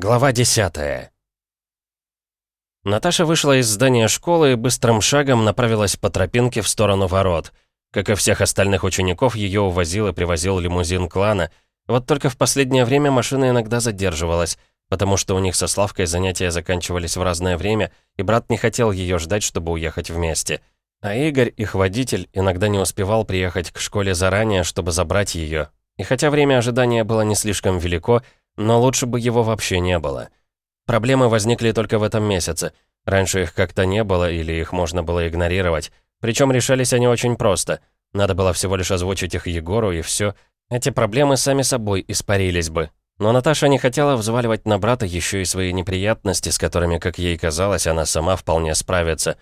Глава 10 Наташа вышла из здания школы и быстрым шагом направилась по тропинке в сторону ворот. Как и всех остальных учеников, ее увозил и привозил лимузин клана. Вот только в последнее время машина иногда задерживалась, потому что у них со Славкой занятия заканчивались в разное время, и брат не хотел ее ждать, чтобы уехать вместе. А Игорь, их водитель, иногда не успевал приехать к школе заранее, чтобы забрать ее. И хотя время ожидания было не слишком велико, но лучше бы его вообще не было. Проблемы возникли только в этом месяце. Раньше их как-то не было или их можно было игнорировать. Причем решались они очень просто. Надо было всего лишь озвучить их Егору, и все. Эти проблемы сами собой испарились бы. Но Наташа не хотела взваливать на брата еще и свои неприятности, с которыми, как ей казалось, она сама вполне справится.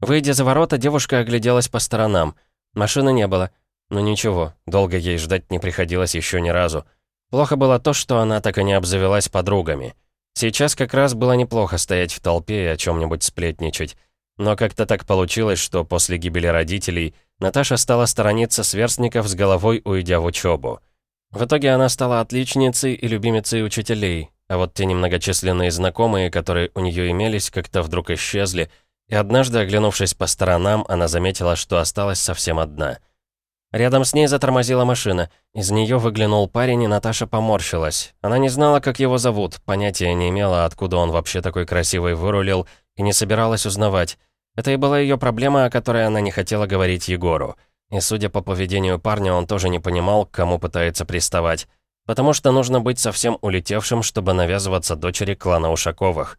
Выйдя за ворота, девушка огляделась по сторонам. Машины не было. Но ничего, долго ей ждать не приходилось еще ни разу. Плохо было то, что она так и не обзавелась подругами. Сейчас как раз было неплохо стоять в толпе и о чем-нибудь сплетничать. Но как-то так получилось, что после гибели родителей Наташа стала сторониться сверстников с головой уйдя в учебу. В итоге она стала отличницей и любимицей учителей, а вот те немногочисленные знакомые, которые у нее имелись, как-то вдруг исчезли, и однажды, оглянувшись по сторонам, она заметила, что осталась совсем одна — Рядом с ней затормозила машина. Из нее выглянул парень, и Наташа поморщилась. Она не знала, как его зовут, понятия не имела, откуда он вообще такой красивый вырулил, и не собиралась узнавать. Это и была ее проблема, о которой она не хотела говорить Егору. И судя по поведению парня, он тоже не понимал, к кому пытается приставать. Потому что нужно быть совсем улетевшим, чтобы навязываться дочери клана Ушаковых.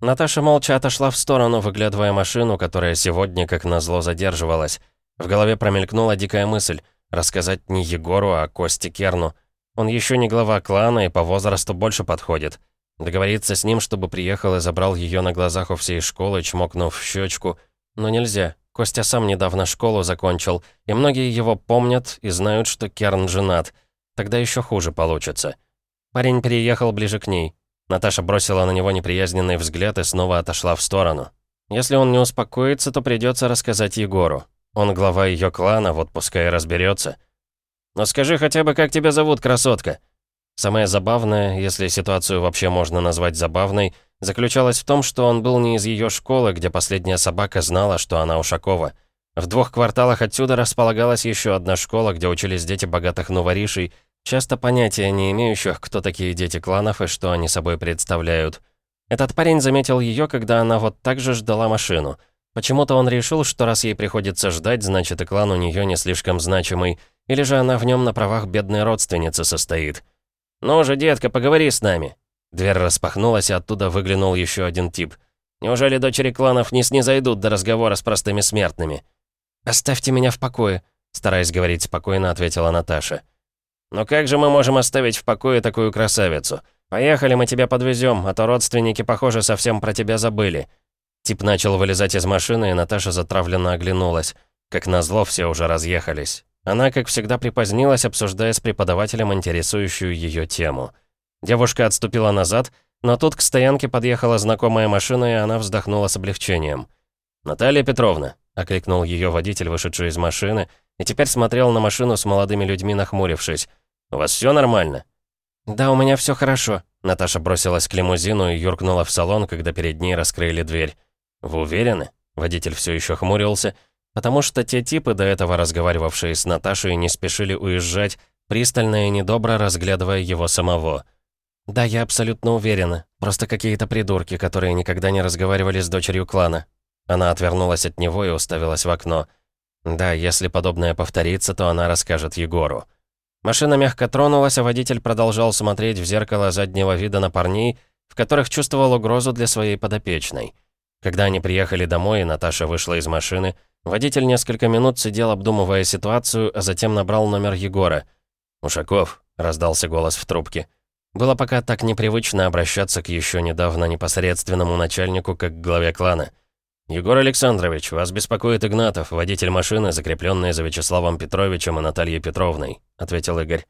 Наташа молча отошла в сторону, выглядывая машину, которая сегодня, как назло, задерживалась. В голове промелькнула дикая мысль — рассказать не Егору, а Косте Керну. Он еще не глава клана и по возрасту больше подходит. Договориться с ним, чтобы приехал и забрал ее на глазах у всей школы, чмокнув в щечку. Но нельзя. Костя сам недавно школу закончил, и многие его помнят и знают, что Керн женат. Тогда еще хуже получится. Парень переехал ближе к ней. Наташа бросила на него неприязненный взгляд и снова отошла в сторону. Если он не успокоится, то придется рассказать Егору. Он глава ее клана, вот пускай разберется. Но скажи хотя бы, как тебя зовут, красотка?» Самое забавное, если ситуацию вообще можно назвать забавной, заключалось в том, что он был не из ее школы, где последняя собака знала, что она Ушакова. В двух кварталах отсюда располагалась еще одна школа, где учились дети богатых новоришей, часто понятия не имеющих, кто такие дети кланов и что они собой представляют. Этот парень заметил ее, когда она вот так же ждала машину — Почему-то он решил, что раз ей приходится ждать, значит и клан у нее не слишком значимый, или же она в нем на правах бедной родственницы состоит. «Ну же, детка, поговори с нами!» Дверь распахнулась, и оттуда выглянул еще один тип. «Неужели дочери кланов не снизойдут до разговора с простыми смертными?» «Оставьте меня в покое», — стараясь говорить спокойно, ответила Наташа. «Но как же мы можем оставить в покое такую красавицу? Поехали, мы тебя подвезем, а то родственники, похоже, совсем про тебя забыли». Тип начал вылезать из машины, и Наташа затравленно оглянулась. Как назло, все уже разъехались. Она, как всегда, припозднилась, обсуждая с преподавателем интересующую ее тему. Девушка отступила назад, но тут к стоянке подъехала знакомая машина, и она вздохнула с облегчением. «Наталья Петровна», — окликнул ее водитель, вышедший из машины, и теперь смотрел на машину с молодыми людьми, нахмурившись. «У вас все нормально?» «Да, у меня все хорошо», — Наташа бросилась к лимузину и юркнула в салон, когда перед ней раскрыли дверь. «Вы уверены?» Водитель все еще хмурился, потому что те типы, до этого разговаривавшие с Наташей, не спешили уезжать, пристально и недобро разглядывая его самого. «Да, я абсолютно уверена. Просто какие-то придурки, которые никогда не разговаривали с дочерью клана». Она отвернулась от него и уставилась в окно. Да, если подобное повторится, то она расскажет Егору. Машина мягко тронулась, а водитель продолжал смотреть в зеркало заднего вида на парней, в которых чувствовал угрозу для своей подопечной. Когда они приехали домой, и Наташа вышла из машины, водитель несколько минут сидел, обдумывая ситуацию, а затем набрал номер Егора. «Ушаков», — раздался голос в трубке. Было пока так непривычно обращаться к еще недавно непосредственному начальнику, как к главе клана. «Егор Александрович, вас беспокоит Игнатов, водитель машины, закрепленный за Вячеславом Петровичем и Натальей Петровной», — ответил Игорь.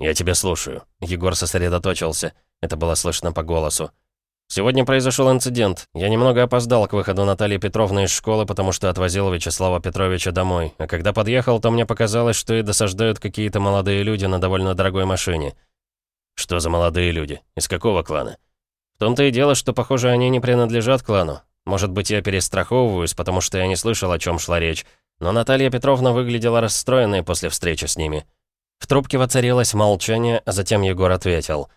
«Я тебя слушаю». Егор сосредоточился. Это было слышно по голосу. Сегодня произошел инцидент. Я немного опоздал к выходу Натальи Петровны из школы, потому что отвозил Вячеслава Петровича домой. А когда подъехал, то мне показалось, что и досаждают какие-то молодые люди на довольно дорогой машине. Что за молодые люди? Из какого клана? том-то и дело, что, похоже, они не принадлежат клану. Может быть, я перестраховываюсь, потому что я не слышал, о чем шла речь. Но Наталья Петровна выглядела расстроенной после встречи с ними. В трубке воцарилось молчание, а затем Егор ответил.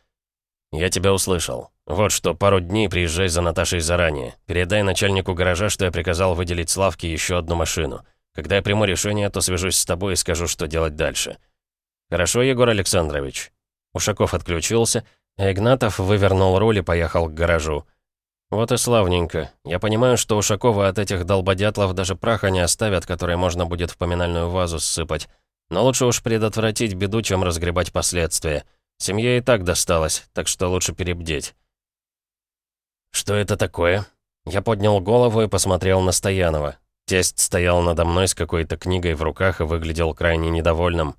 «Я тебя услышал. Вот что, пару дней приезжай за Наташей заранее. Передай начальнику гаража, что я приказал выделить Славке еще одну машину. Когда я приму решение, то свяжусь с тобой и скажу, что делать дальше». «Хорошо, Егор Александрович». Ушаков отключился, а Игнатов вывернул руль и поехал к гаражу. «Вот и славненько. Я понимаю, что Ушакова от этих долбодятлов даже праха не оставят, который можно будет в поминальную вазу ссыпать. Но лучше уж предотвратить беду, чем разгребать последствия. Семье и так досталось, так что лучше перебдеть». «Что это такое?» Я поднял голову и посмотрел на Стоянова. Тесть стоял надо мной с какой-то книгой в руках и выглядел крайне недовольным.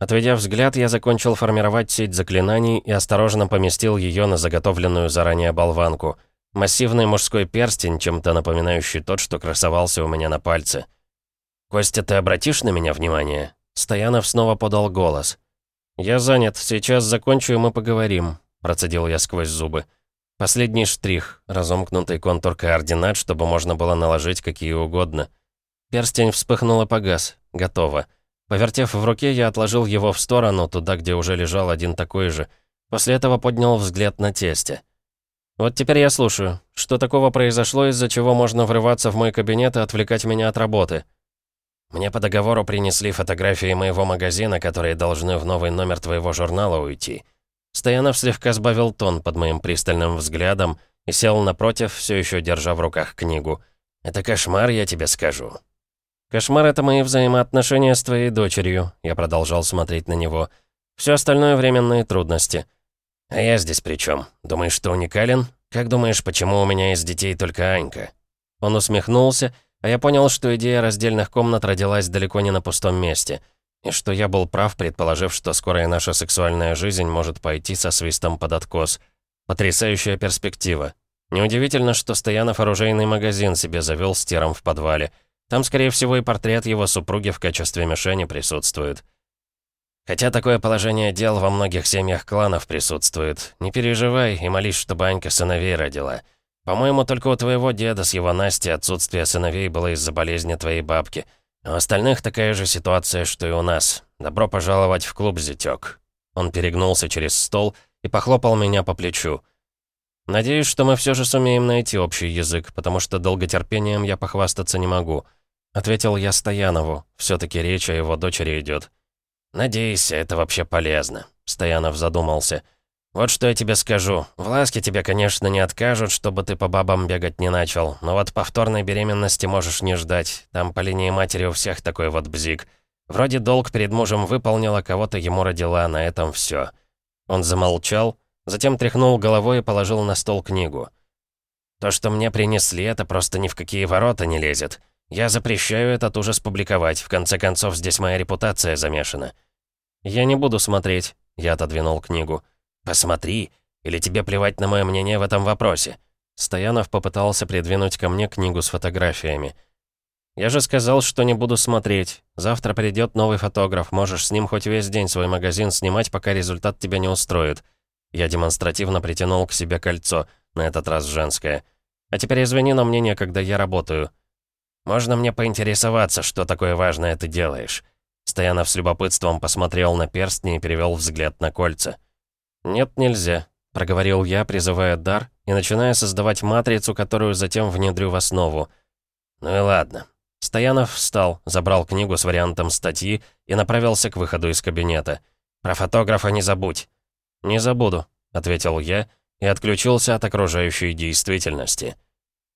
Отведя взгляд, я закончил формировать сеть заклинаний и осторожно поместил ее на заготовленную заранее болванку. Массивный мужской перстень, чем-то напоминающий тот, что красовался у меня на пальце. «Костя, ты обратишь на меня внимание?» Стоянов снова подал голос. «Я занят, сейчас закончу, и мы поговорим», — процедил я сквозь зубы. Последний штрих, разомкнутый контур координат, чтобы можно было наложить какие угодно. Перстень вспыхнул и погас. Готово. Повертев в руке, я отложил его в сторону, туда, где уже лежал один такой же. После этого поднял взгляд на тесте. «Вот теперь я слушаю. Что такого произошло, из-за чего можно врываться в мой кабинет и отвлекать меня от работы?» «Мне по договору принесли фотографии моего магазина, которые должны в новый номер твоего журнала уйти». Стоянов слегка сбавил тон под моим пристальным взглядом и сел напротив, все еще держа в руках книгу. «Это кошмар, я тебе скажу. «Кошмар — это мои взаимоотношения с твоей дочерью», — я продолжал смотреть на него. «Все остальное — временные трудности». «А я здесь при чем? Думаешь, что уникален? Как думаешь, почему у меня из детей только Анька?» Он усмехнулся, а я понял, что идея раздельных комнат родилась далеко не на пустом месте, и что я был прав, предположив, что скорая наша сексуальная жизнь может пойти со свистом под откос. Потрясающая перспектива. Неудивительно, что Стоянов оружейный магазин себе завел с тиром в подвале — там, скорее всего, и портрет его супруги в качестве мишени присутствует. Хотя такое положение дел во многих семьях кланов присутствует. Не переживай и молись, чтобы Анька сыновей родила. По-моему, только у твоего деда с его Настей отсутствие сыновей было из-за болезни твоей бабки. У остальных такая же ситуация, что и у нас. Добро пожаловать в клуб, зятёк. Он перегнулся через стол и похлопал меня по плечу. Надеюсь, что мы все же сумеем найти общий язык, потому что долготерпением я похвастаться не могу. Ответил я Стоянову. все таки речь о его дочери идет. «Надеюсь, это вообще полезно», — Стоянов задумался. «Вот что я тебе скажу. В ласке тебе, конечно, не откажут, чтобы ты по бабам бегать не начал, но вот повторной беременности можешь не ждать. Там по линии матери у всех такой вот бзик. Вроде долг перед мужем выполнила, кого-то ему родила, на этом все. Он замолчал, Затем тряхнул головой и положил на стол книгу. «То, что мне принесли, это просто ни в какие ворота не лезет. Я запрещаю этот ужас публиковать, в конце концов, здесь моя репутация замешана». «Я не буду смотреть», — я отодвинул книгу. «Посмотри, или тебе плевать на мое мнение в этом вопросе?» Стоянов попытался придвинуть ко мне книгу с фотографиями. «Я же сказал, что не буду смотреть. Завтра придет новый фотограф, можешь с ним хоть весь день свой магазин снимать, пока результат тебя не устроит. Я демонстративно притянул к себе кольцо, на этот раз женское. «А теперь извини, но мне некогда, я работаю». «Можно мне поинтересоваться, что такое важное ты делаешь?» Стоянов с любопытством посмотрел на перстни и перевел взгляд на кольца. «Нет, нельзя», — проговорил я, призывая дар и начиная создавать матрицу, которую затем внедрю в основу. «Ну и ладно». Стоянов встал, забрал книгу с вариантом статьи и направился к выходу из кабинета. «Про фотографа не забудь». «Не забуду», — ответил я и отключился от окружающей действительности.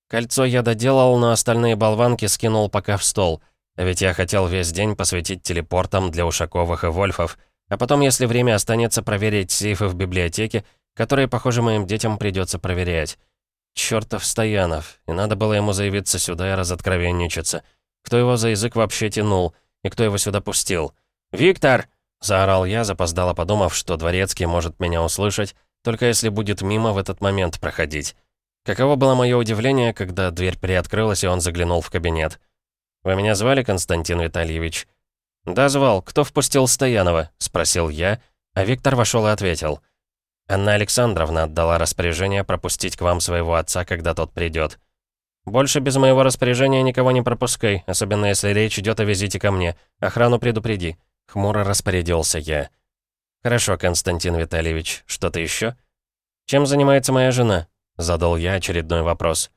Кольцо я доделал, но остальные болванки скинул пока в стол, а ведь я хотел весь день посвятить телепортам для Ушаковых и Вольфов, а потом, если время останется, проверить сейфы в библиотеке, которые, похоже, моим детям придется проверять. Чёртов Стоянов, и надо было ему заявиться сюда и разоткровенничаться. Кто его за язык вообще тянул, и кто его сюда пустил? «Виктор!» Заорал я, запоздало подумав, что Дворецкий может меня услышать, только если будет мимо в этот момент проходить. Каково было мое удивление, когда дверь приоткрылась, и он заглянул в кабинет. «Вы меня звали, Константин Витальевич?» «Да, звал. Кто впустил Стоянова?» — спросил я, а Виктор вошел и ответил. Анна Александровна отдала распоряжение пропустить к вам своего отца, когда тот придет. Больше без моего распоряжения никого не пропускай, особенно если речь идет о визите ко мне. Охрану предупреди. Хмуро распорядился я. Хорошо, Константин Витальевич, что-то еще? Чем занимается моя жена? Задал я очередной вопрос.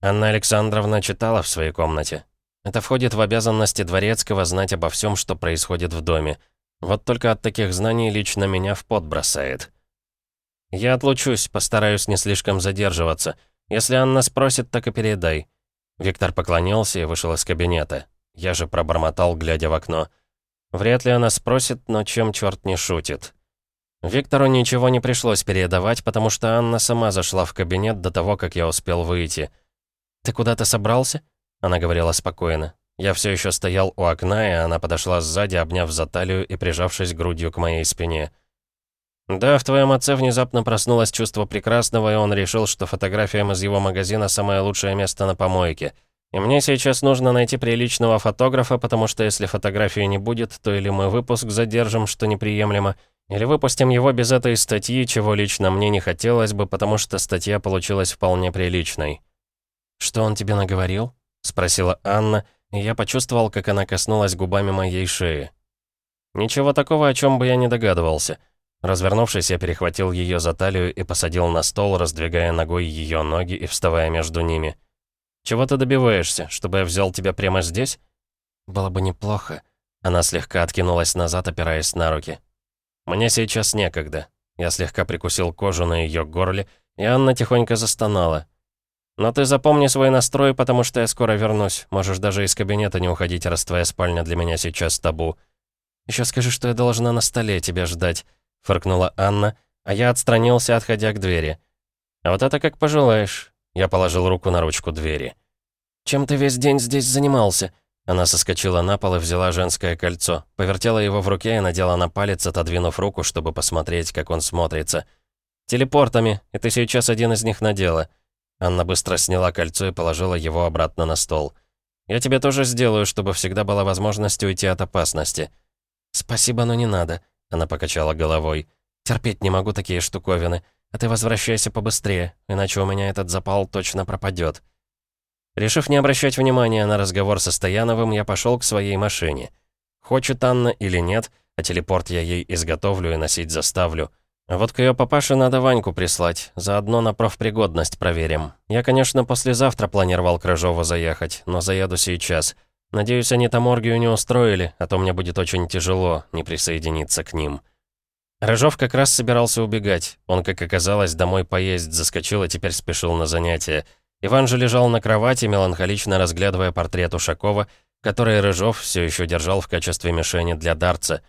Анна Александровна читала в своей комнате. Это входит в обязанности Дворецкого знать обо всем, что происходит в доме. Вот только от таких знаний лично меня в пот бросает. «Я отлучусь, постараюсь не слишком задерживаться. Если Анна спросит, так и передай». Виктор поклонился и вышел из кабинета. Я же пробормотал, глядя в окно. Вряд ли она спросит, но чем черт не шутит. Виктору ничего не пришлось передавать, потому что Анна сама зашла в кабинет до того, как я успел выйти. «Ты куда-то собрался?» Она говорила спокойно. Я все еще стоял у окна, и она подошла сзади, обняв за талию и прижавшись грудью к моей спине. «Да, в твоем отце внезапно проснулось чувство прекрасного, и он решил, что фотографиям из его магазина самое лучшее место на помойке. И мне сейчас нужно найти приличного фотографа, потому что если фотографии не будет, то или мы выпуск задержим, что неприемлемо, или выпустим его без этой статьи, чего лично мне не хотелось бы, потому что статья получилась вполне приличной». «Что он тебе наговорил?» — спросила Анна, и я почувствовал, как она коснулась губами моей шеи. «Ничего такого, о чем бы я не догадывался». Развернувшись, я перехватил ее за талию и посадил на стол, раздвигая ногой ее ноги и вставая между ними. «Чего ты добиваешься? Чтобы я взял тебя прямо здесь?» «Было бы неплохо». Она слегка откинулась назад, опираясь на руки. «Мне сейчас некогда». Я слегка прикусил кожу на ее горле, и Анна тихонько застонала. «Но ты запомни свой настрой, потому что я скоро вернусь. Можешь даже из кабинета не уходить, раз твоя спальня для меня сейчас табу. Еще скажи, что я должна на столе тебя ждать фыркнула Анна, а я отстранился, отходя к двери. «А вот это как пожелаешь». Я положил руку на ручку двери. «Чем ты весь день здесь занимался?» Она соскочила на пол и взяла женское кольцо, повертела его в руке и надела на палец, отодвинув руку, чтобы посмотреть, как он смотрится. «Телепортами, и ты сейчас один из них надела». Анна быстро сняла кольцо и положила его обратно на стол. «Я тебе тоже сделаю, чтобы всегда была возможность уйти от опасности». «Спасибо, но не надо», она покачала головой. «Терпеть не могу такие штуковины. А ты возвращайся побыстрее, иначе у меня этот запал точно пропадет. Решив не обращать внимания на разговор со Стояновым, я пошел к своей машине. Хочет Анна или нет, а телепорт я ей изготовлю и носить заставлю. А вот к ее папаше надо Ваньку прислать, заодно на профпригодность проверим. Я, конечно, послезавтра планировал к Рыжову заехать, но заеду сейчас. Надеюсь, они там оргию не устроили, а то мне будет очень тяжело не присоединиться к ним. Рыжов как раз собирался убегать. Он, как оказалось, домой поесть заскочил и теперь спешил на занятия. Иван же лежал на кровати, меланхолично разглядывая портрет Ушакова, который Рыжов все еще держал в качестве мишени для дарца.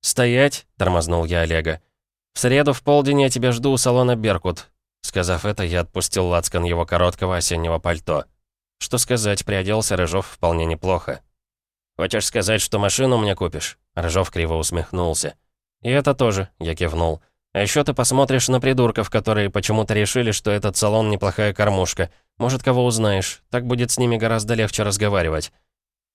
«Стоять!» — тормознул я Олега. «В среду в полдень я тебя жду у салона «Беркут». Сказав это, я отпустил лацкан его короткого осеннего пальто. Что сказать, приоделся Рыжов вполне неплохо. «Хочешь сказать, что машину мне купишь?» Рыжов криво усмехнулся. «И это тоже», — я кивнул. «А еще ты посмотришь на придурков, которые почему-то решили, что этот салон неплохая кормушка. Может, кого узнаешь. Так будет с ними гораздо легче разговаривать».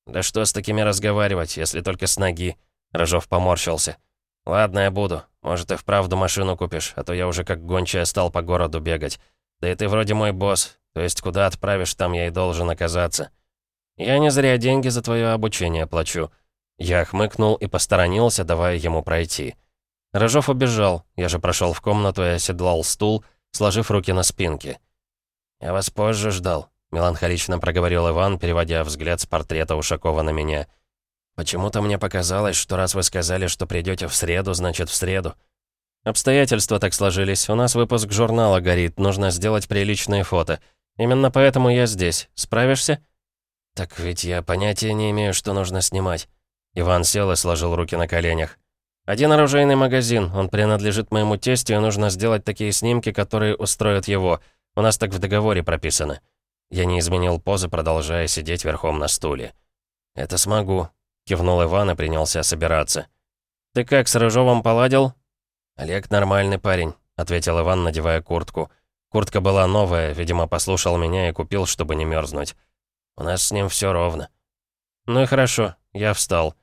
«Да что с такими разговаривать, если только с ноги?» Рыжов поморщился. «Ладно, я буду. Может, и вправду машину купишь, а то я уже как гончая стал по городу бегать. Да и ты вроде мой босс. То есть куда отправишь, там я и должен оказаться. Я не зря деньги за твое обучение плачу. Я хмыкнул и посторонился, давая ему пройти. Рыжов убежал. Я же прошел в комнату и оседлал стул, сложив руки на спинке. «Я вас позже ждал», — меланхолично проговорил Иван, переводя взгляд с портрета Ушакова на меня. «Почему-то мне показалось, что раз вы сказали, что придете в среду, значит в среду. Обстоятельства так сложились. У нас выпуск журнала горит, нужно сделать приличные фото. Именно поэтому я здесь. Справишься?» «Так ведь я понятия не имею, что нужно снимать». Иван сел и сложил руки на коленях. «Один оружейный магазин. Он принадлежит моему тестю, и нужно сделать такие снимки, которые устроят его. У нас так в договоре прописано». Я не изменил позы, продолжая сидеть верхом на стуле. «Это смогу», — кивнул Иван и принялся собираться. «Ты как, с Рыжовым поладил?» «Олег нормальный парень», — ответил Иван, надевая куртку. Куртка была новая, видимо, послушал меня и купил, чтобы не мерзнуть. У нас с ним все ровно. Ну и хорошо, я встал.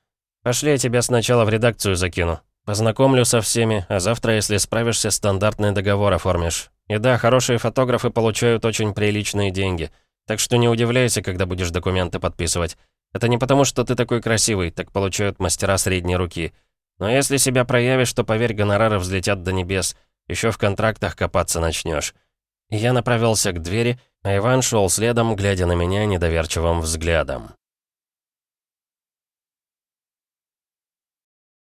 Пошли, я тебя сначала в редакцию закину. Познакомлю со всеми, а завтра, если справишься, стандартный договор оформишь. И да, хорошие фотографы получают очень приличные деньги. Так что не удивляйся, когда будешь документы подписывать. Это не потому, что ты такой красивый, так получают мастера средней руки. Но если себя проявишь, то, поверь, гонорары взлетят до небес. Еще в контрактах копаться начнешь. Я направился к двери, а Иван шел следом, глядя на меня недоверчивым взглядом.